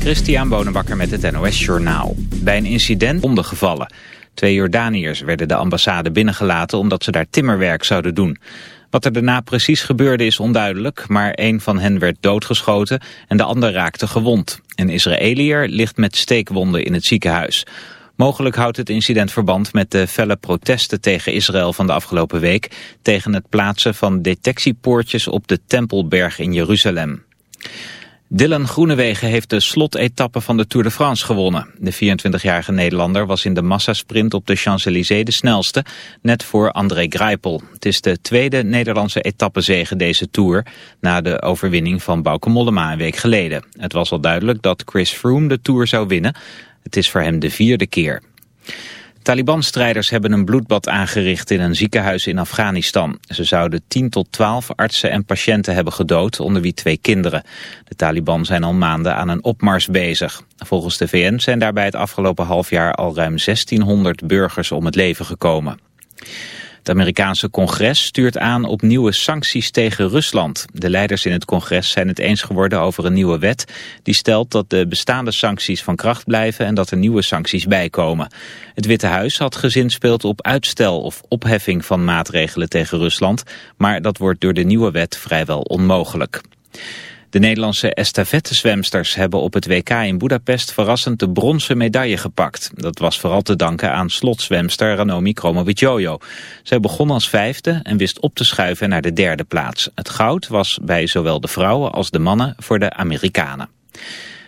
Christian Bonenbakker met het NOS Journaal. Bij een incident ondergevallen. Twee Jordaniërs werden de ambassade binnengelaten omdat ze daar timmerwerk zouden doen. Wat er daarna precies gebeurde is onduidelijk, maar een van hen werd doodgeschoten en de ander raakte gewond. Een Israëliër ligt met steekwonden in het ziekenhuis. Mogelijk houdt het incident verband met de felle protesten tegen Israël van de afgelopen week... tegen het plaatsen van detectiepoortjes op de Tempelberg in Jeruzalem. Dylan Groenewegen heeft de slotetappe van de Tour de France gewonnen. De 24-jarige Nederlander was in de massasprint op de Champs-Élysées de snelste, net voor André Greipel. Het is de tweede Nederlandse etappezege deze Tour, na de overwinning van Bauke Mollema een week geleden. Het was al duidelijk dat Chris Froome de Tour zou winnen. Het is voor hem de vierde keer. Taliban-strijders hebben een bloedbad aangericht in een ziekenhuis in Afghanistan. Ze zouden 10 tot 12 artsen en patiënten hebben gedood, onder wie twee kinderen. De Taliban zijn al maanden aan een opmars bezig. Volgens de VN zijn daarbij het afgelopen half jaar al ruim 1600 burgers om het leven gekomen. Het Amerikaanse congres stuurt aan op nieuwe sancties tegen Rusland. De leiders in het congres zijn het eens geworden over een nieuwe wet... die stelt dat de bestaande sancties van kracht blijven... en dat er nieuwe sancties bijkomen. Het Witte Huis had gezinspeeld op uitstel of opheffing van maatregelen tegen Rusland... maar dat wordt door de nieuwe wet vrijwel onmogelijk. De Nederlandse estafettezwemsters hebben op het WK in Budapest verrassend de bronzen medaille gepakt. Dat was vooral te danken aan slotzwemster Ranomi Kromowidjojo. Zij begon als vijfde en wist op te schuiven naar de derde plaats. Het goud was bij zowel de vrouwen als de mannen voor de Amerikanen.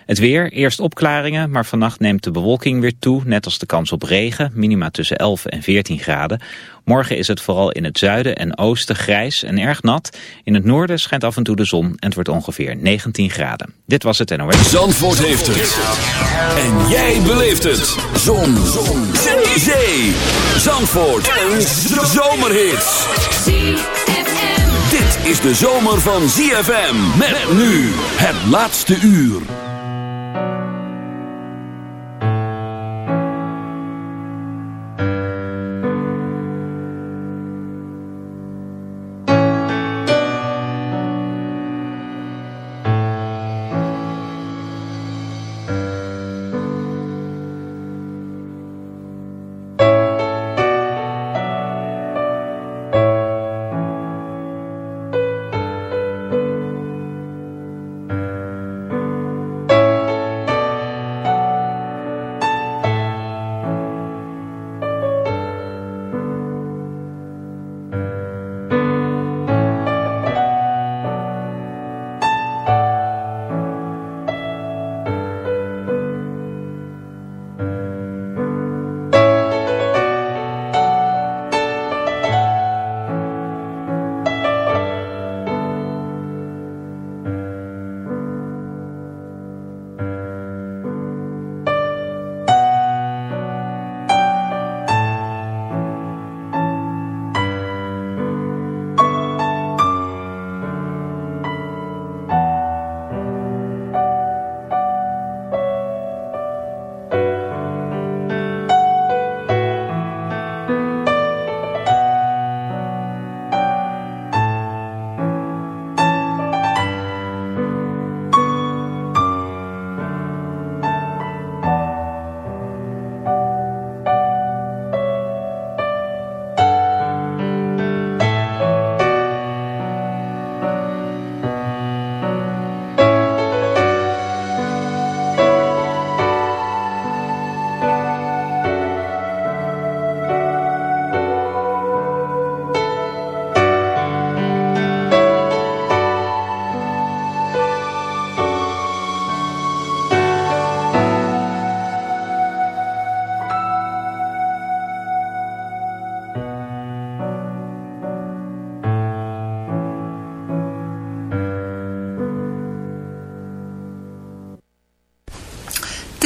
Het weer, eerst opklaringen, maar vannacht neemt de bewolking weer toe, net als de kans op regen, minima tussen 11 en 14 graden. Morgen is het vooral in het zuiden en oosten grijs en erg nat. In het noorden schijnt af en toe de zon en het wordt ongeveer 19 graden. Dit was het NOS. Zandvoort heeft het. En jij beleeft het. Zon. zon. Zee. Zee. Zandvoort. Een zomerhit. Dit is de zomer van ZFM. Met nu het laatste uur.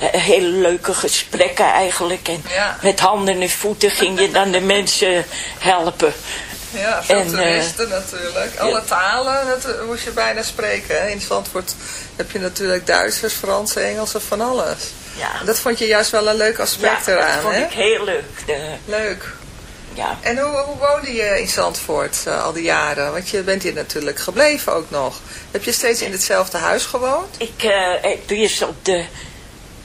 hele leuke gesprekken eigenlijk. En ja. met handen en voeten ging je dan de mensen helpen. Ja, veel en, toeristen uh, natuurlijk. Alle talen dat moest je bijna spreken. Hè? In Zandvoort heb je natuurlijk Duitsers, Frans, Engels en van alles. Ja. En dat vond je juist wel een leuk aspect ja, eraan, dat vond hè? ik heel leuk. De... Leuk. Ja. En hoe, hoe woonde je in Zandvoort uh, al die jaren? Want je bent hier natuurlijk gebleven ook nog. Heb je steeds in hetzelfde huis gewoond? Ik uh, heb eerst op de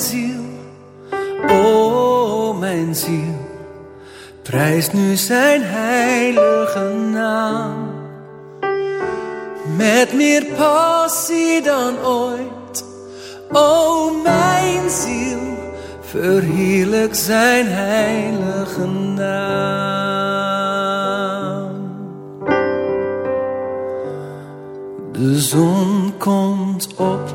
Ziel, o mijn ziel. Prijs nu zijn heilige naam. Met meer passie dan ooit, o mijn ziel. Verheerlijk zijn heilige naam. De zon komt op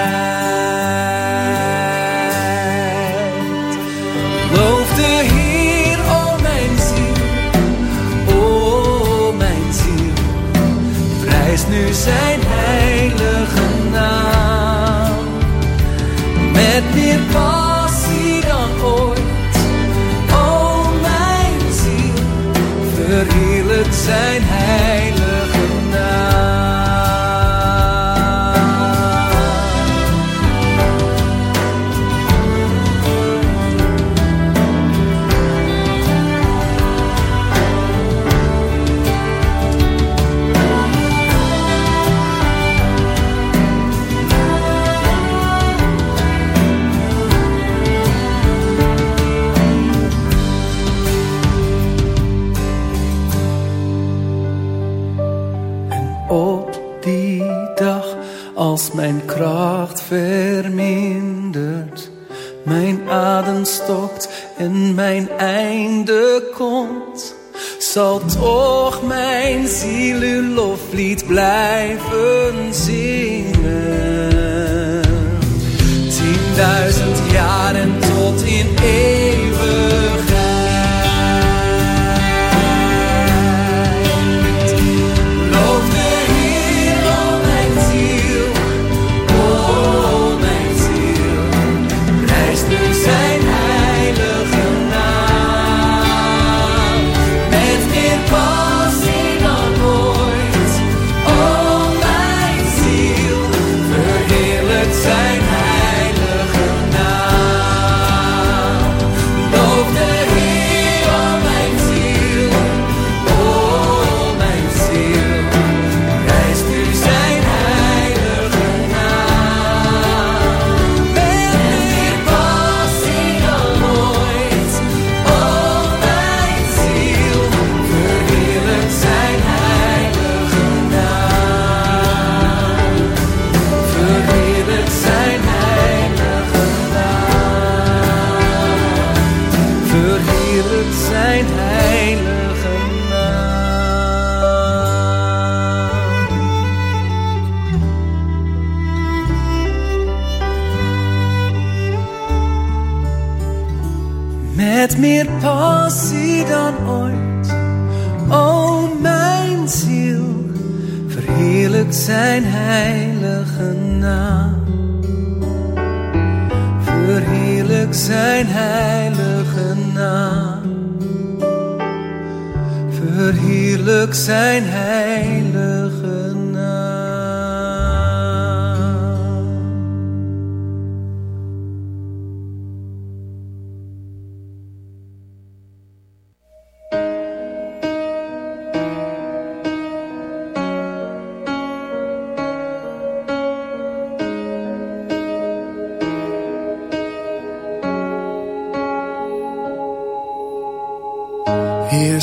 Zijn adem stokt en mijn einde komt, zal toch mijn ziel blijven zingen. Tienduizend jaren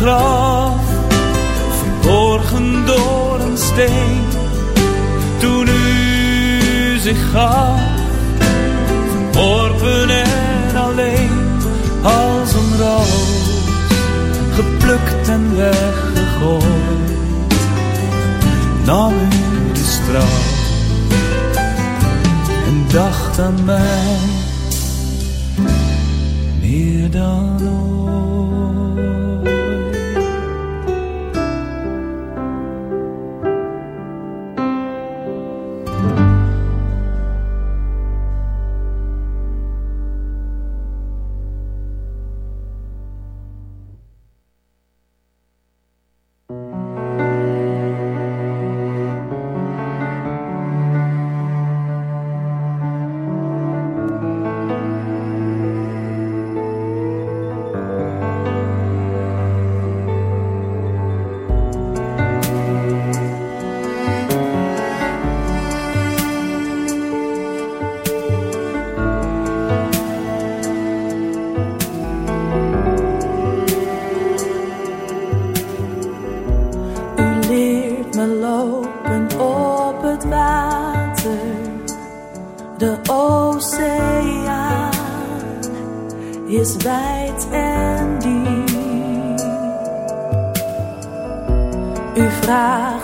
Graf, verborgen door een steen. Toen u zich gaf, verworpen en alleen. Als een roos, geplukt en weggegooid. Nam u de straf en dacht aan mij meer dan ooit.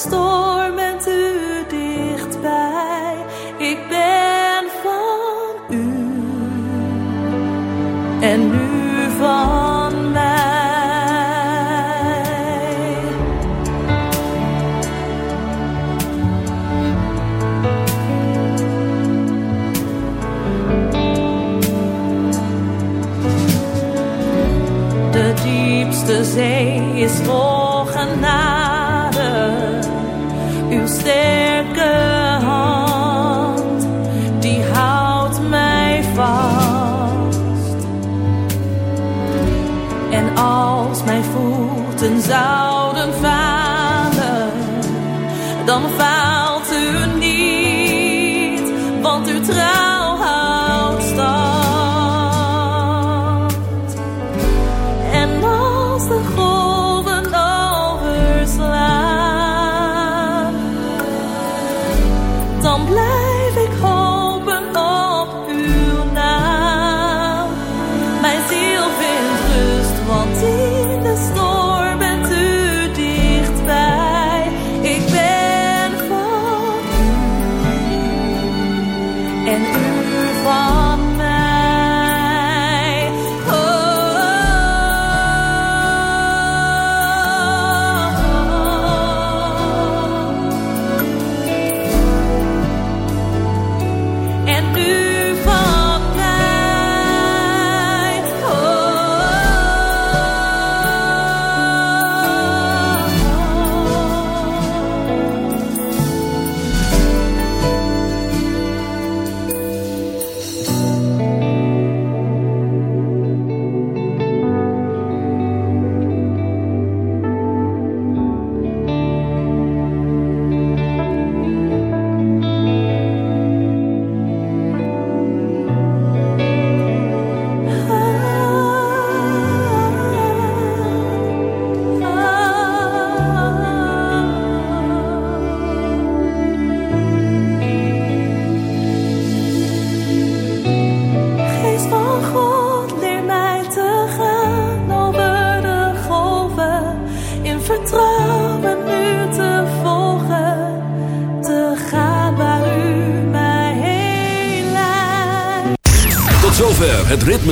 storm bent u dichtbij. Ik ben van u en u van mij. De diepste zee is vol voeten